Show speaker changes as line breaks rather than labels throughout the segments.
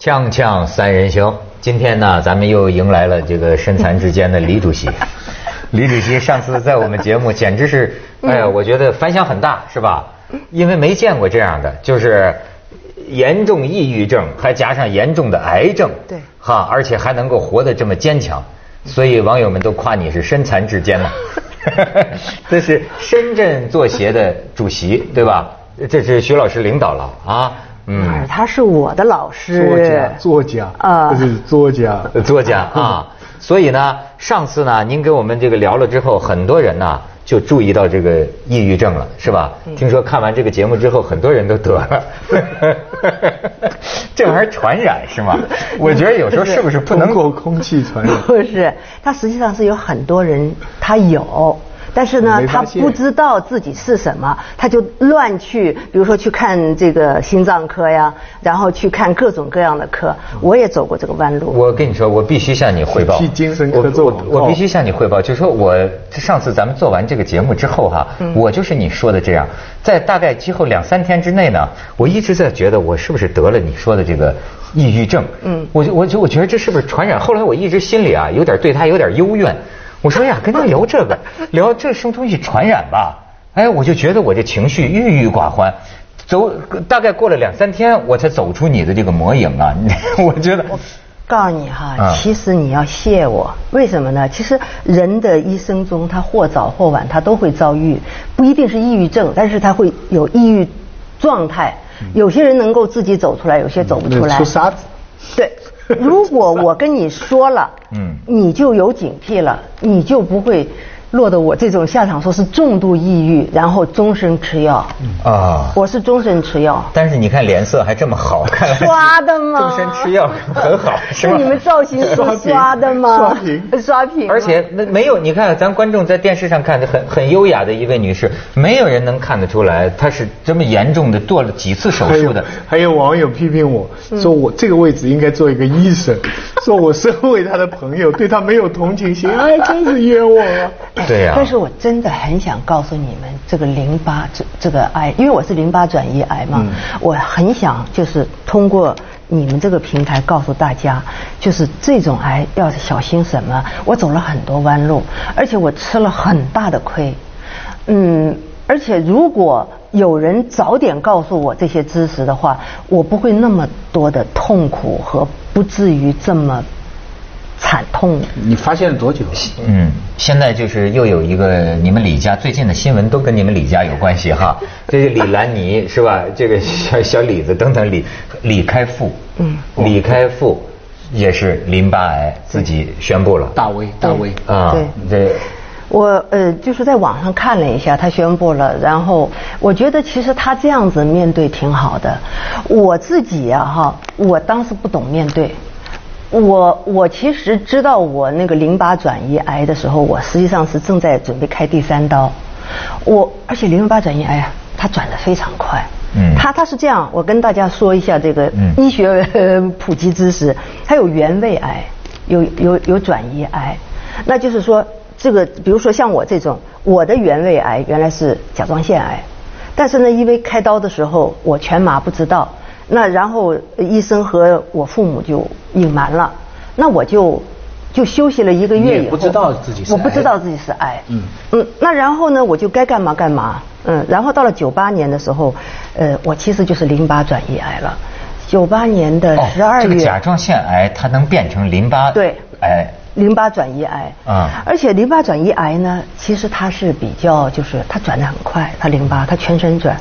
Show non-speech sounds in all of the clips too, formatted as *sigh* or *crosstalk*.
锵锵三人行，今天呢，咱们又迎来了这个身残志坚的李主席。*laughs* 李主席上次在我们节目简直是，哎呀，我觉得反响很大，是吧？因为没见过这样的，就是严重抑郁症，还加上严重的癌症，
对
哈，而且还能够活得这么坚强，所以网友们都夸你是身残志坚了。*laughs* 这是深圳作协的主席，对吧？这是徐老师领导了啊，
嗯，他是我的老师，
作家，作家啊，这是作家，*laughs*
作家啊。*laughs* 所以呢，上次呢，您跟我们这个聊了之后，很多人呢就注意到这个抑郁症了，是吧？听说看完这个节目之后，很多人都得了。*laughs* 这玩意儿传染是吗？我觉得有时候是不是不能
够空气传染？
不是，它实际上是有很多人他有。但是呢，他不知道自己是什么，他就乱去，比如说去看这个心脏科呀，然后去看各种各样的科。我也走过这个弯路。
我跟你说，我必须向你汇报。
去精神科做
我我必须向你汇报，就是说我上次咱们做完这个节目之后哈，我就是你说的这样，在大概之后两三天之内呢，我一直在觉得我是不是得了你说的这个抑郁症。嗯。我就我就我觉得这是不是传染？后来我一直心里啊有点对他有点幽怨。我说呀，跟他聊这个，聊这什么东西传染吧？哎，我就觉得我这情绪郁郁寡欢，走大概过了两三天，我才走出你的这个魔影啊！*laughs* 我觉得，
我告诉你哈，其实你要谢我，为什么呢？其实人的一生中，他或早或晚，他都会遭遇，不一定是抑郁症，但是他会有抑郁状态。有些人能够自己走出来，有些走不出来。
出沙子。
对。*laughs* 如果我跟你说了，嗯，你就有警惕了，你就不会。落得我这种下场，说是重度抑郁，然后终身吃药。啊，我是终身吃药。
但是你看脸色还这么好，看
刷的吗？
终身吃药很好，是吧？
你们造型是刷的吗？
刷屏，
刷屏。
而且那没有，你看咱观众在电视上看的很很优雅的一位女士，没有人能看得出来她是这么严重的做了几次手术的。
还有网友批评我说我这个位置应该做一个医生，说我身为他的朋友对他没有同情心，哎，真是冤枉啊！
对呀，
但是我真的很想告诉你们，这个淋巴这这个癌，因为我是淋巴转移癌嘛，我很想就是通过你们这个平台告诉大家，就是这种癌要小心什么。我走了很多弯路，而且我吃了很大的亏，嗯，而且如果有人早点告诉我这些知识的话，我不会那么多的痛苦和不至于这么。惨痛！
你发现了多久？
嗯，现在就是又有一个你们李家最近的新闻都跟你们李家有关系哈。*laughs* 这是李兰妮是吧？这个小小李子等等李李开复，嗯，李开复也是淋巴癌，自己宣布了。
大威，大威
啊！对，我呃就是在网上看了一下，他宣布了，然后我觉得其实他这样子面对挺好的。我自己呀哈，我当时不懂面对。我我其实知道我那个淋巴转移癌的时候，我实际上是正在准备开第三刀。我而且淋巴转移癌它转的非常快。嗯。它它是这样，我跟大家说一下这个医学 *laughs* 普及知识。它有原位癌，有有有转移癌。那就是说，这个比如说像我这种，我的原位癌原来是甲状腺癌，但是呢，因为开刀的时候我全麻不知道。那然后医生和我父母就隐瞒了，那我就就休息了一个月以后，
不知道自己是
我不知道自己是癌，嗯。嗯，那然后呢，我就该干嘛干嘛，嗯，然后到了九八年的时候，呃，我其实就是淋巴转移癌了，九八年的十二月，这
个甲状腺癌它能变成淋巴
对。癌，淋巴转移癌。啊，而且淋巴转移癌呢，其实它是比较就是它转的很快，它淋巴它全身转，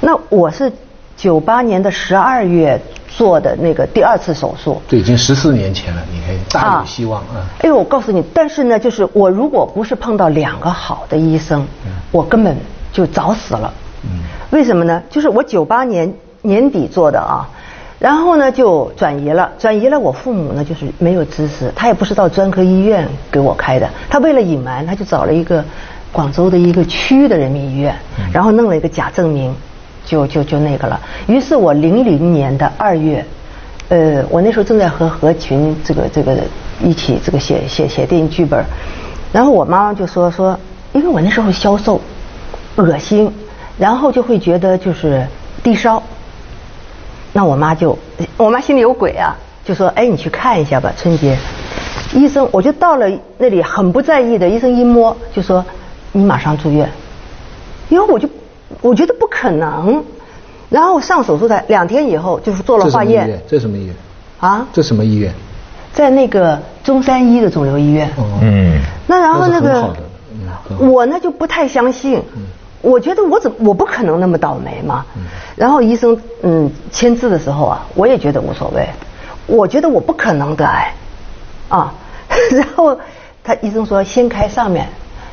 那我是。九八年的十二月做的那个第二次手术，
这已经十四年前了，你还大有希望啊！
哎呦，我告诉你，但是呢，就是我如果不是碰到两个好的医生，我根本就早死了。嗯，为什么呢？就是我九八年年底做的啊，然后呢就转移了，转移了。我父母呢就是没有知识，他也不是到专科医院给我开的，他为了隐瞒，他就找了一个广州的一个区的人民医院，然后弄了一个假证明。就就就那个了。于是我零零年的二月，呃，我那时候正在和何群这个这个一起这个写写写电影剧本，然后我妈妈就说说，因为我那时候消瘦，恶心，然后就会觉得就是低烧，那我妈就，我妈心里有鬼啊，就说：“哎，你去看一下吧，春节。”医生，我就到了那里，很不在意的。医生一摸就说：“你马上住院。”因为我就我觉得不可能，然后上手术台，两天以后就是做了化验。
这什么医院？啊？这什么医院？
在那个中山医的肿瘤医院。嗯。那然后那个，我呢就不太相信。我觉得我怎我不可能那么倒霉嘛。然后医生嗯签字的时候啊，我也觉得无所谓。我觉得我不可能得癌。啊，*laughs* 然后他医生说先开上面，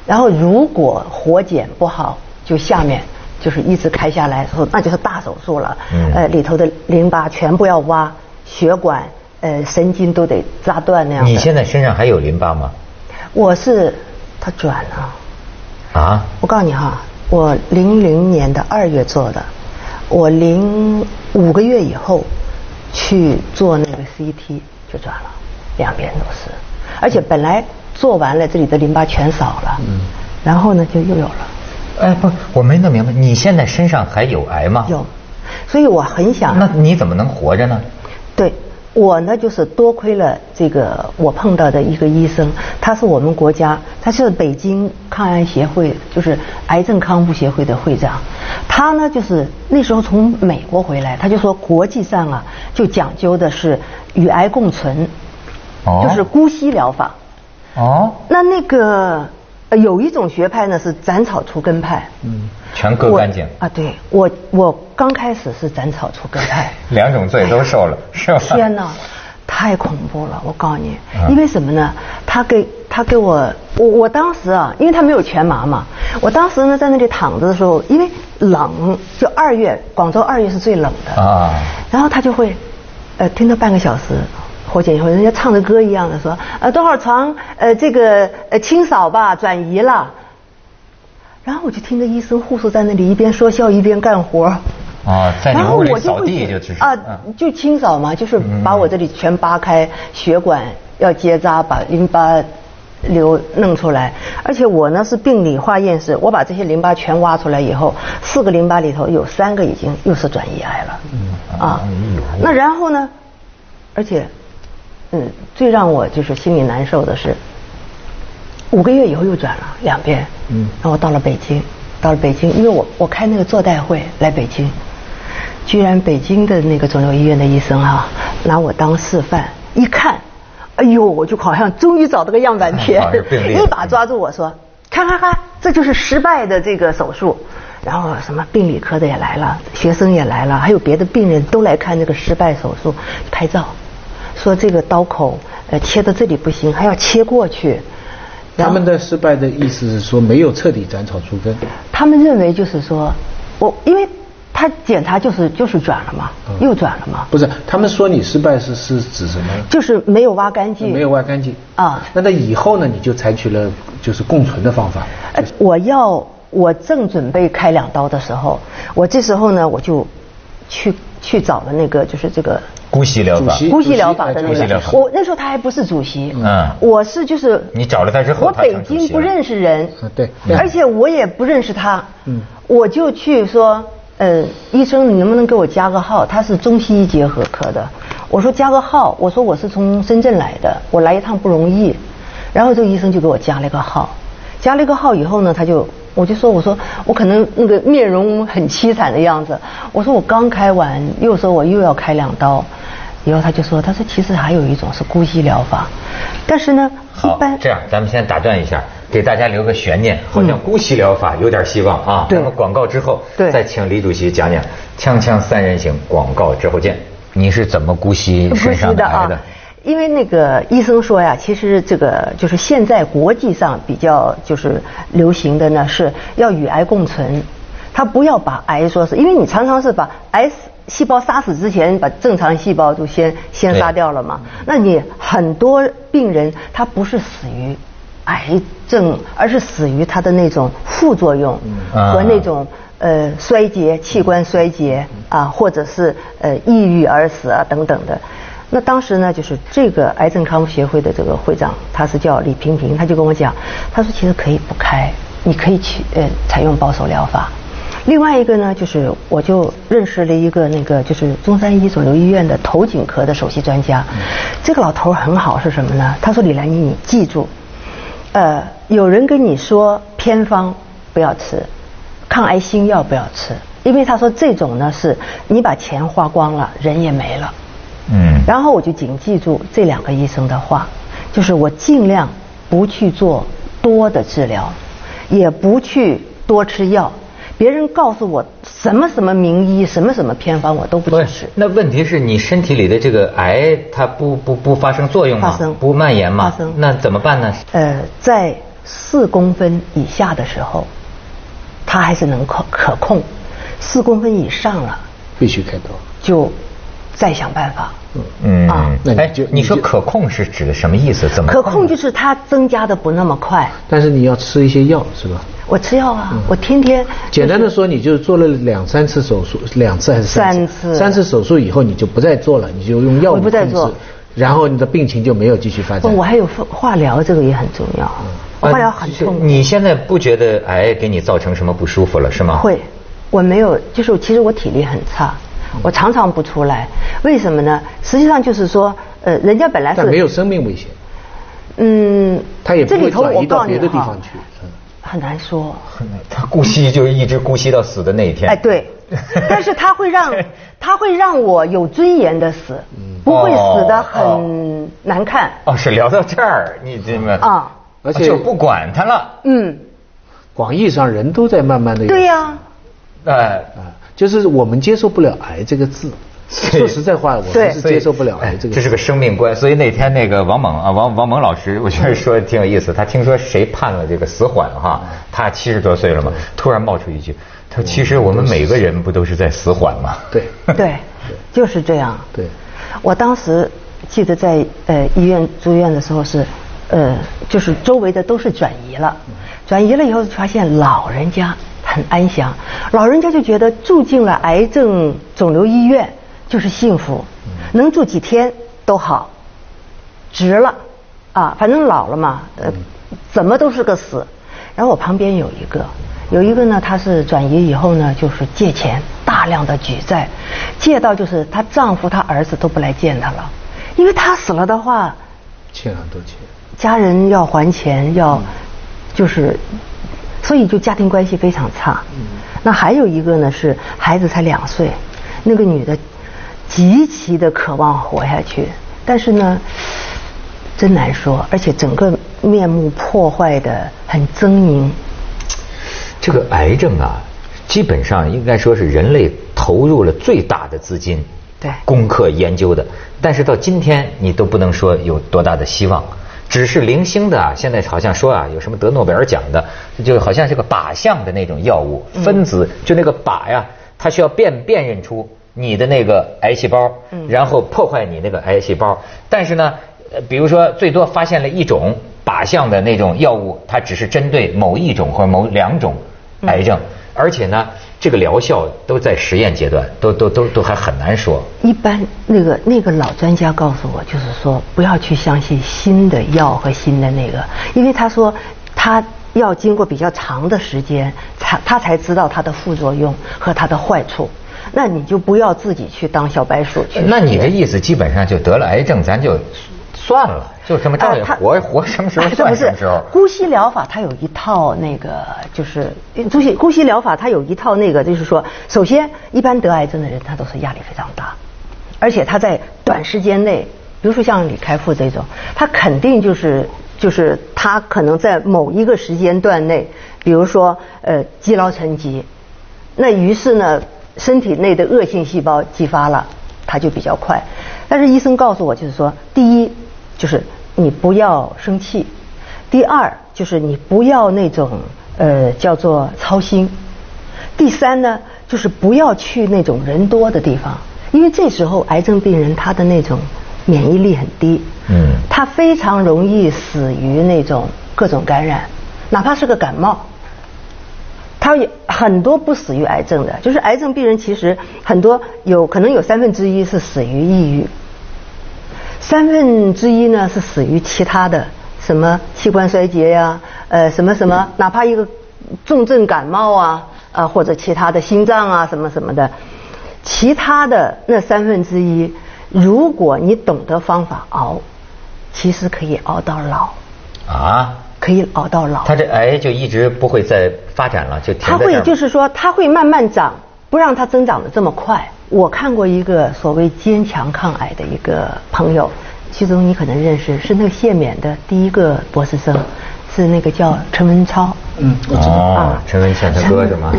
然后如果活检不好，就下面就是一直开下来，说那就是大手术了。嗯。呃，里头的淋巴全部要挖，血管、呃神经都得扎断那样。
你现在身上还有淋巴吗？
我是，他转了。
啊？
我告诉你哈，我零零年的二月做的，我零五个月以后去做那个 CT 就转了。两边都是，而且本来做完了，这里的淋巴全少了，嗯，然后呢就又有了。
哎，不，我没弄明白，你现在身上还有癌吗？
有，所以我很想。
那你怎么能活着呢？
对。我呢，就是多亏了这个我碰到的一个医生，他是我们国家，他是北京抗癌协会，就是癌症康复协会的会长。他呢，就是那时候从美国回来，他就说国际上啊，就讲究的是与癌共存，就是姑息疗法。哦。那那个有一种学派呢，是斩草除根派。嗯。
全割干净
啊！对我，我刚开始是斩草除根派，*laughs*
两种罪都受了，是吧？
天哪，太恐怖了！我告诉你，因为什么呢？他给他给我，我我当时啊，因为他没有全麻嘛，我当时呢在那里躺着的时候，因为冷，就二月，广州二月是最冷的啊。然后他就会，呃，听到半个小时，火检以后，人家唱着歌一样的说，呃，多少床，呃，这个呃清扫吧，转移了。然后我就听着医生护士在那里一边说笑一边干活
啊，在你屋里扫地就是啊，
就清扫嘛，就是把我这里全扒开，血管要结扎，把淋巴瘤弄出来。而且我呢是病理化验室，我把这些淋巴全挖出来以后，四个淋巴里头有三个已经又是转移癌了。嗯啊，那然后呢？而且，嗯，最让我就是心里难受的是。五个月以后又转了两遍，嗯，然后到了北京，到了北京，因为我我开那个座代会来北京，居然北京的那个肿瘤医院的医生哈拿我当示范，一看，哎呦，我就好像终于找到个样板片，一把抓住我说，看看看，这就是失败的这个手术，然后什么病理科的也来了，学生也来了，还有别的病人都来看这个失败手术，拍照，说这个刀口呃切到这里不行，还要切过去。
他们的失败的意思是说没有彻底斩草除根。
他们认为就是说，我因为他检查就是就是转了嘛，又转了嘛。
不是，他们说你失败是是指什么？
就是没有挖干净。
没有挖干净啊。那在以后呢？你就采取了就是共存的方法。
我要我正准备开两刀的时候，我这时候呢我就去去找了那个就是这个。
姑息疗法，
姑息疗法的那个，我那时候他还不是主席，嗯，我是就是
你找了他之后，
我北京不认识人，
对，
而且我也不认识他，嗯，我就去说，呃，医生你能不能给我加个号？他是中西医结合科的，我说加个号，我说我是从深圳来的，我来一趟不容易，然后这个医生就给我加了一个号，加了一个号以后呢，他就我就说我说我可能那个面容很凄惨的样子，我说我刚开完，又说我又要开两刀。以后他就说：“他说其实还有一种是姑息疗法，但是呢，
一般这样，咱们先打断一下，给大家留个悬念，好像姑息疗法有点希望啊。那么广告之后，再请李主席讲讲‘锵锵三人行’广告之后见。你是怎么姑息身上的癌的？
因为那个医生说呀，其实这个就是现在国际上比较就是流行的呢，是要与癌共存，他不要把癌说是因为你常常是把癌。”细胞杀死之前，把正常细胞就先先杀掉了嘛？那你很多病人他不是死于癌症，而是死于他的那种副作用和那种呃衰竭、器官衰竭啊，或者是呃抑郁而死啊等等的。那当时呢，就是这个癌症康复协会的这个会长，他是叫李平平，他就跟我讲，他说其实可以不开，你可以去呃采用保守疗法。另外一个呢，就是我就认识了一个那个就是中山医肿瘤医院的头颈科的首席专家，这个老头很好是什么呢？他说李兰妮，你记住，呃，有人跟你说偏方不要吃，抗癌新药不要吃，因为他说这种呢是你把钱花光了，人也没了。嗯。然后我就谨记住这两个医生的话，就是我尽量不去做多的治疗，也不去多吃药。别人告诉我什么什么名医，什么什么偏方，我都不去吃。
那问题是你身体里的这个癌，它不不不发生作用吗？
发生。
不蔓延吗？
发生。
那怎么办呢？
呃，在四公分以下的时候，它还是能可可控；四公分以上了，
必须开刀。
就再想办法。
嗯啊，哎，你说可控是指的什么意思？怎么
可控？就是它增加的不那么快。
但是你要吃一些药，是吧？
我吃药啊，我天天。
简单的说，你就做了两三次手术，两次还是三次？三次手术以后，你就不再做了，你就用药物控制，然后你的病情就没有继续发展。
我还有化疗，这个也很重要。化疗很痛。
你现在不觉得癌给你造成什么不舒服了，是吗？
会，我没有，就是其实我体力很差。我常常不出来，为什么呢？实际上就是说，呃，人家本来是
没有生命危险。
嗯，
他也不会转移到别的地方去。
很难说。
很难，他姑息就是一直姑息到死的那一天。
哎，对。*laughs* 但是他会让，*laughs* 他会让我有尊严的死，不会死的很难看。
哦，是聊到这儿，你这么啊，而且就不管他了。嗯。
广义上，人都在慢慢的。
对呀。
哎。
就是我们接受不了癌这个字，说实在话，我们是接受不了癌这个。
这是个生命观，所以那天那个王猛啊，王王猛老师，我觉得说的挺有意思。他听说谁判了这个死缓哈，他七十多岁了嘛，突然冒出一句，他说：“其实我们每个人不都是在死缓吗？”
对
对，就是这样。
对，
我当时记得在呃医院住院的时候是，呃，就是周围的都是转移了，转移了以后发现老人家。很安详，老人家就觉得住进了癌症肿瘤医院就是幸福，能住几天都好，值了，啊，反正老了嘛，呃，怎么都是个死。然后我旁边有一个，有一个呢，她是转移以后呢，就是借钱，大量的举债，借到就是她丈夫、她儿子都不来见她了，因为她死了的话，
欠很多钱，
家人要还钱，要就是。所以就家庭关系非常差。那还有一个呢，是孩子才两岁，那个女的极其的渴望活下去，但是呢，真难说，而且整个面目破坏的很狰狞。
这个癌症啊，基本上应该说是人类投入了最大的资金，
对，
攻克研究的，但是到今天你都不能说有多大的希望。只是零星的啊，现在好像说啊，有什么得诺贝尔奖的，就好像是个靶向的那种药物，分子就那个靶呀，它需要辨辨认出你的那个癌细胞，然后破坏你那个癌细胞。但是呢，比如说最多发现了一种靶向的那种药物，它只是针对某一种或者某两种癌症，而且呢。这个疗效都在实验阶段，都都都都还很难说。
一般那个那个老专家告诉我，就是说不要去相信新的药和新的那个，因为他说他要经过比较长的时间，才他才知道它的副作用和它的坏处。那你就不要自己去当小白鼠去。
那你的意思基本上就得了癌症，咱就。算了，就这么照也活活什么时候算什么时候。
呼吸疗法它有一套那个，就是呼吸呼吸疗法它有一套那个，就是说，首先一般得癌症的人他都是压力非常大，而且他在短时间内，比如说像李开复这种，他肯定就是就是他可能在某一个时间段内，比如说呃积劳成疾，那于是呢身体内的恶性细胞激发了，他就比较快。但是医生告诉我就是说，第一。就是你不要生气，第二就是你不要那种呃叫做操心，第三呢就是不要去那种人多的地方，因为这时候癌症病人他的那种免疫力很低，嗯，他非常容易死于那种各种感染，哪怕是个感冒，他有很多不死于癌症的，就是癌症病人其实很多有可能有三分之一是死于抑郁。三分之一呢是死于其他的什么器官衰竭呀，呃什么什么，哪怕一个重症感冒啊，啊，或者其他的心脏啊什么什么的，其他的那三分之一，如果你懂得方法熬，其实可以熬到老。啊？可以熬到老。
他这癌就一直不会再发展了，就
他会就是说，他会慢慢长，不让它增长的这么快。我看过一个所谓坚强抗癌的一个朋友，其中你可能认识，是那个谢冕的第一个博士生，是那个叫陈文超。
嗯，我知道啊，
陈文茜他哥是吗？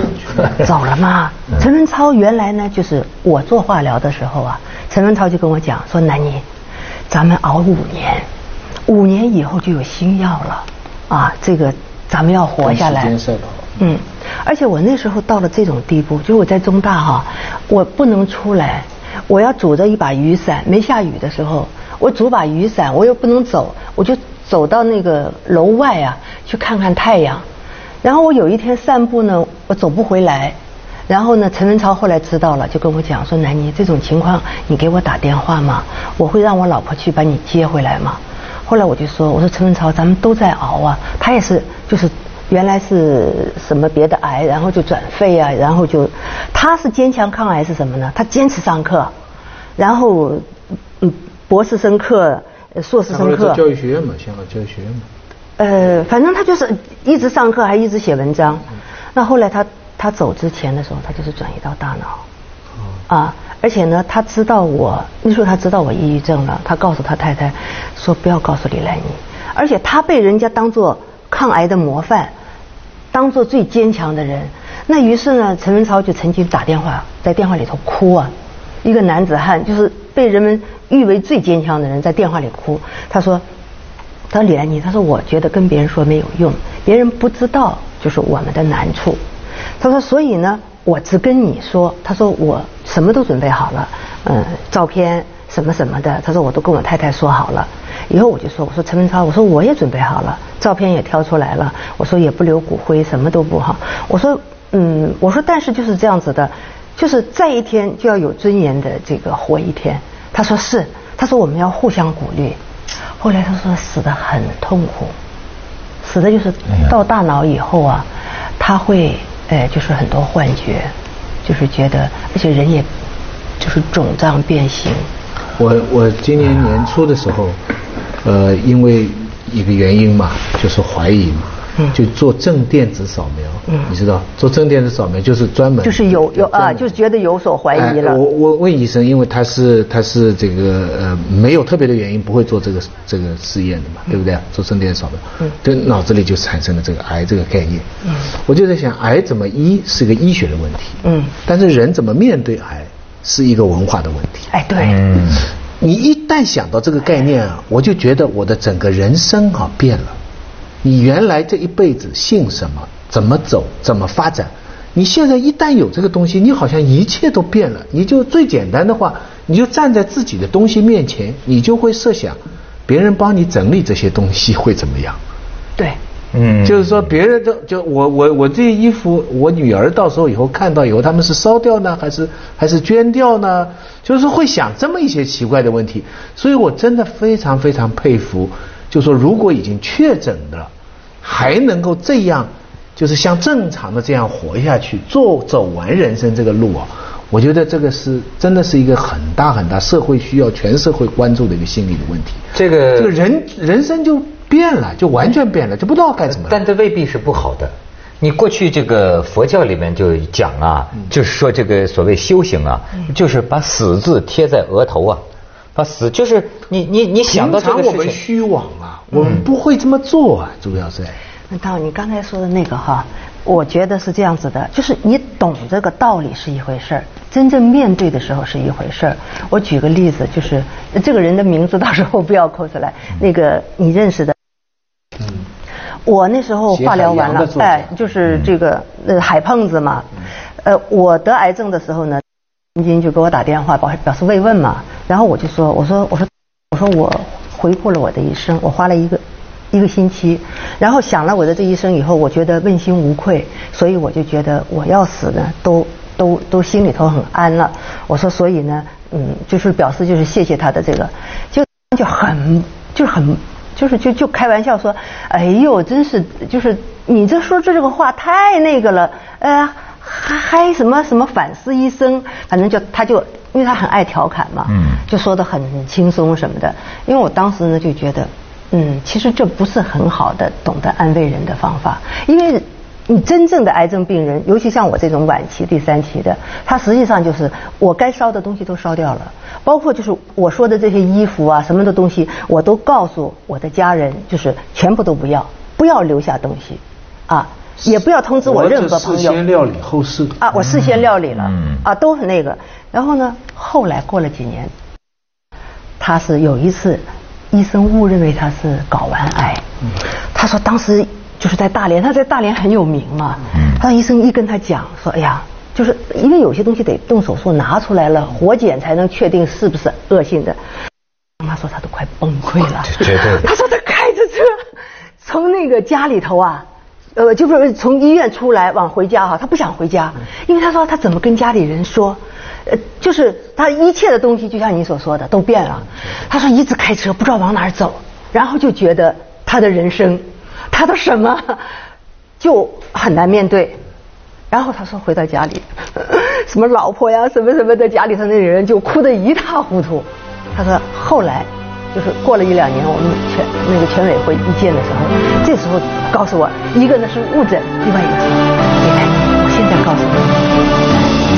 走了吗？陈文超原来呢，就是我做化疗的时候啊，陈文超就跟我讲说：“南妮，咱们熬五年，五年以后就有新药了，啊，这个咱们要活下来。”嗯，而且我那时候到了这种地步，就是我在中大哈，我不能出来，我要拄着一把雨伞，没下雨的时候，我拄把雨伞，我又不能走，我就走到那个楼外啊，去看看太阳。然后我有一天散步呢，我走不回来，然后呢，陈文超后来知道了，就跟我讲说：“南妮，这种情况你给我打电话嘛，我会让我老婆去把你接回来嘛。”后来我就说：“我说陈文超，咱们都在熬啊，他也是就是。”原来是什么别的癌，然后就转肺啊，然后就，他是坚强抗癌是什么呢？他坚持上课，然后嗯，博士生课、硕士生课。
教育学院嘛，香港教育学院嘛。
呃，反正他就是一直上课，还一直写文章。那后来他他走之前的时候，他就是转移到大脑。啊，而且呢，他知道我那时候他知道我抑郁症了，他告诉他太太说不要告诉李兰妮，而且他被人家当做。抗癌的模范，当做最坚强的人。那于是呢，陈文超就曾经打电话，在电话里头哭啊。一个男子汉，就是被人们誉为最坚强的人，在电话里哭。他说：“他说李安妮，他说我觉得跟别人说没有用，别人不知道就是我们的难处。他说所以呢，我只跟你说。他说我什么都准备好了，嗯，照片什么什么的。他说我都跟我太太说好了。”以后我就说，我说陈文超，我说我也准备好了，照片也挑出来了，我说也不留骨灰，什么都不好。我说，嗯，我说但是就是这样子的，就是在一天就要有尊严的这个活一天。他说是，他说我们要互相鼓励。后来他说死的很痛苦，死的就是到大脑以后啊，他会哎就是很多幻觉，就是觉得而且人也就是肿胀变形。
我我今年年初的时候。呃，因为一个原因嘛，就是怀疑嘛，就做正电子扫描，你知道，做正电子扫描就是专门
就是有有啊，就是觉得有所怀疑了。
我我问医生，因为他是他是这个呃没有特别的原因不会做这个这个试验的嘛，对不对？做正电子扫描，对脑子里就产生了这个癌这个概念。我就在想，癌怎么医是一个医学的问题，嗯，但是人怎么面对癌是一个文化的问题。
哎，对。嗯。
你一旦想到这个概念啊，我就觉得我的整个人生啊变了。你原来这一辈子信什么，怎么走，怎么发展，你现在一旦有这个东西，你好像一切都变了。你就最简单的话，你就站在自己的东西面前，你就会设想，别人帮你整理这些东西会怎么样？
对。
嗯，就是说，别人都就我我我这些衣服，我女儿到时候以后看到以后，他们是烧掉呢，还是还是捐掉呢？就是会想这么一些奇怪的问题，所以我真的非常非常佩服，就说如果已经确诊了，还能够这样，就是像正常的这样活下去，做走完人生这个路啊，我觉得这个是真的是一个很大很大社会需要全社会关注的一个心理的问题。
这个
这个人人生就。变了，就完全变了，就不知道该怎么。
但这未必是不好的。你过去这个佛教里面就讲啊，就是说这个所谓修行啊，就是把死字贴在额头啊，把死就是你你你想到这个
事情。我们虚妄啊，我们不会这么做啊，主要是。
那到你刚才说的那个哈，我觉得是这样子的，就是你懂这个道理是一回事儿，真正面对的时候是一回事儿。我举个例子，就是这个人的名字到时候不要扣出来，那个你认识的。嗯。我那时候化疗完了，哎，就是这个呃海胖子嘛，呃，我得癌症的时候呢，曾经就给我打电话表表示慰问嘛，然后我就说，我说我说我说我回顾了我的一生，我花了一个。一个星期，然后想了我的这一生以后，我觉得问心无愧，所以我就觉得我要死呢，都都都心里头很安了。我说，所以呢，嗯，就是表示就是谢谢他的这个，就就很就很就是就就开玩笑说，哎呦，真是就是你这说这这个话太那个了，呃，还还什么什么反思一生，反正就他就因为他很爱调侃嘛，
嗯
就说的很轻松什么的。因为我当时呢就觉得，嗯，其实这不是很好的懂得安慰人的方法，因为。你真正的癌症病人，尤其像我这种晚期、第三期的，他实际上就是我该烧的东西都烧掉了，包括就是我说的这些衣服啊什么的东西，我都告诉我的家人，就是全部都不要，不要留下东西，啊，也不要通知我任何朋友。
事先料理后事。
啊，我事先料理了，
嗯
啊，都很那个。然后呢，后来过了几年，他是有一次，医生误认为他是睾丸癌。他说当时就是在大连，他在大连很有名嘛。他说医生一跟他讲说，哎呀，就是因为有些东西得动手术拿出来了，活检才能确定是不是恶性的。妈妈说他都快崩溃了，*laughs*
绝对 *laughs*
他说他开着车从那个家里头啊，呃，就是从医院出来往回家哈，他不想回家，因为他说他怎么跟家里人说，呃，就是他一切的东西就像你所说的都变了。他说一直开车不知道往哪儿走，然后就觉得他的人生，他的什么就很难面对。然后他说回到家里，*laughs* 什么老婆呀，什么什么的，家里头那人就哭得一塌糊涂。他说后来就是过了一两年，我们全那个全委会一见的时候，这时候告诉我，一个呢是误诊，另外一个说，李兰，我现在告诉你，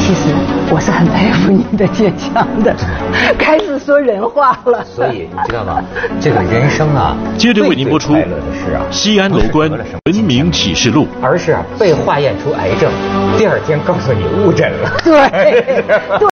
其实我是很佩服你的坚强的，开始说人话了。
所以你知道吗？这个人生啊，*laughs*
接着为您播出
最最快乐的事啊，
西安楼观文明启示录
而是啊被化验出癌症，第二天告诉你误诊了。
对 *laughs* 对。